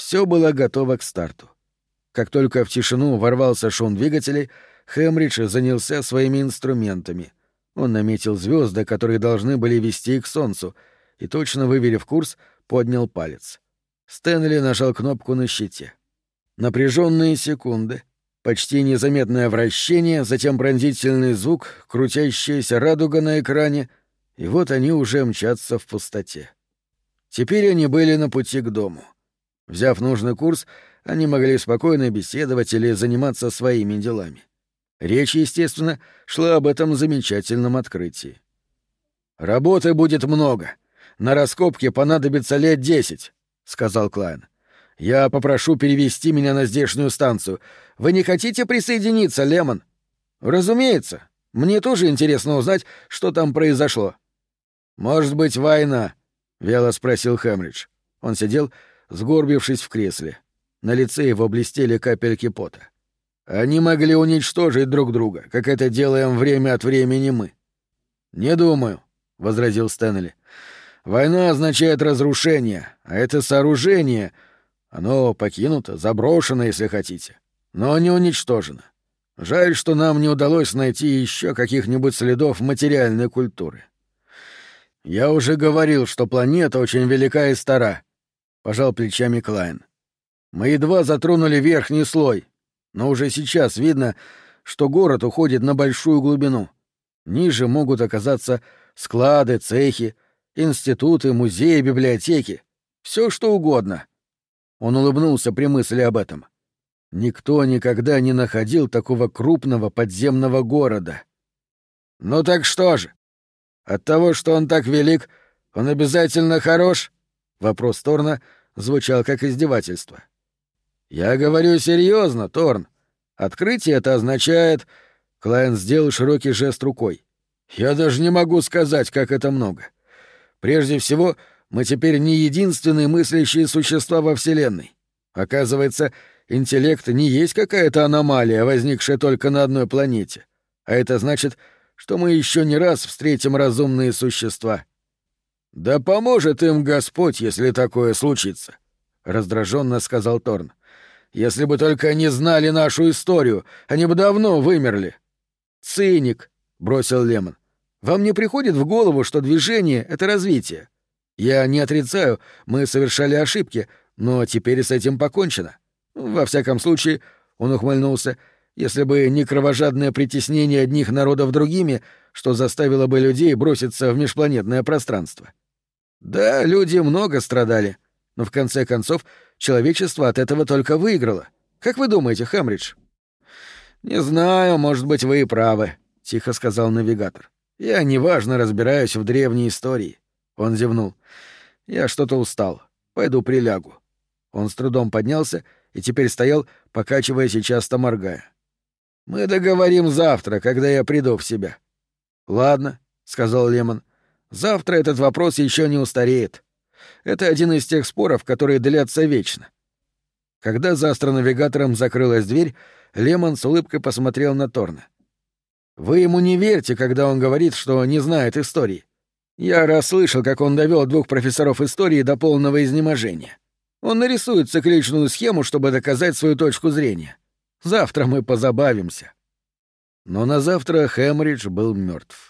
Все было готово к старту. Как только в тишину ворвался шум двигателей, Хемридж занялся своими инструментами. Он наметил звезды, которые должны были вести к Солнцу, и, точно выверив курс, поднял палец. Стэнли нажал кнопку на щите. Напряженные секунды, почти незаметное вращение, затем пронзительный звук, крутящаяся радуга на экране, и вот они уже мчатся в пустоте. Теперь они были на пути к дому. Взяв нужный курс, они могли спокойно беседовать или заниматься своими делами. Речь, естественно, шла об этом замечательном открытии. «Работы будет много. На раскопке понадобится лет десять», — сказал Клайн. «Я попрошу перевести меня на здешнюю станцию. Вы не хотите присоединиться, Лемон?» «Разумеется. Мне тоже интересно узнать, что там произошло». «Может быть, война?» — вяло спросил Хэмридж. Он сидел, сгорбившись в кресле. На лице его блестели капельки пота. Они могли уничтожить друг друга, как это делаем время от времени мы. Не думаю, возразил Стэнли. Война означает разрушение, а это сооружение, оно покинуто, заброшено, если хотите, но не уничтожено. Жаль, что нам не удалось найти еще каких-нибудь следов материальной культуры. Я уже говорил, что планета очень велика и стара, пожал плечами Клайн. Мы едва затронули верхний слой, но уже сейчас видно, что город уходит на большую глубину. Ниже могут оказаться склады, цехи, институты, музеи, библиотеки. Все что угодно. Он улыбнулся при мысли об этом. Никто никогда не находил такого крупного подземного города. Ну так что же? От того, что он так велик, он обязательно хорош? Вопрос Торна звучал как издевательство. «Я говорю серьезно, Торн. Открытие это означает...» Клайн сделал широкий жест рукой. «Я даже не могу сказать, как это много. Прежде всего, мы теперь не единственные мыслящие существа во Вселенной. Оказывается, интеллект не есть какая-то аномалия, возникшая только на одной планете. А это значит, что мы еще не раз встретим разумные существа. Да поможет им Господь, если такое случится, раздраженно сказал Торн. Если бы только они знали нашу историю, они бы давно вымерли. Циник, бросил Лемон. Вам не приходит в голову, что движение — это развитие? Я не отрицаю, мы совершали ошибки, но теперь с этим покончено. Во всяком случае, он ухмыльнулся, если бы не кровожадное притеснение одних народов другими, что заставило бы людей броситься в межпланетное пространство. Да, люди много страдали, но в конце концов человечество от этого только выиграло. Как вы думаете, Хэмридж? Не знаю, может быть, вы и правы, тихо сказал навигатор. Я неважно разбираюсь в древней истории. Он зевнул. Я что-то устал. Пойду прилягу. Он с трудом поднялся и теперь стоял, покачиваясь и часто моргая. Мы договорим завтра, когда я приду в себя. Ладно, сказал Лемон. Завтра этот вопрос еще не устареет. Это один из тех споров, которые длятся вечно. Когда за астронавигатором закрылась дверь, Лемон с улыбкой посмотрел на Торна. «Вы ему не верьте, когда он говорит, что не знает истории. Я расслышал, как он довел двух профессоров истории до полного изнеможения. Он нарисует цикличную схему, чтобы доказать свою точку зрения. Завтра мы позабавимся». Но на завтра Хэмридж был мертв.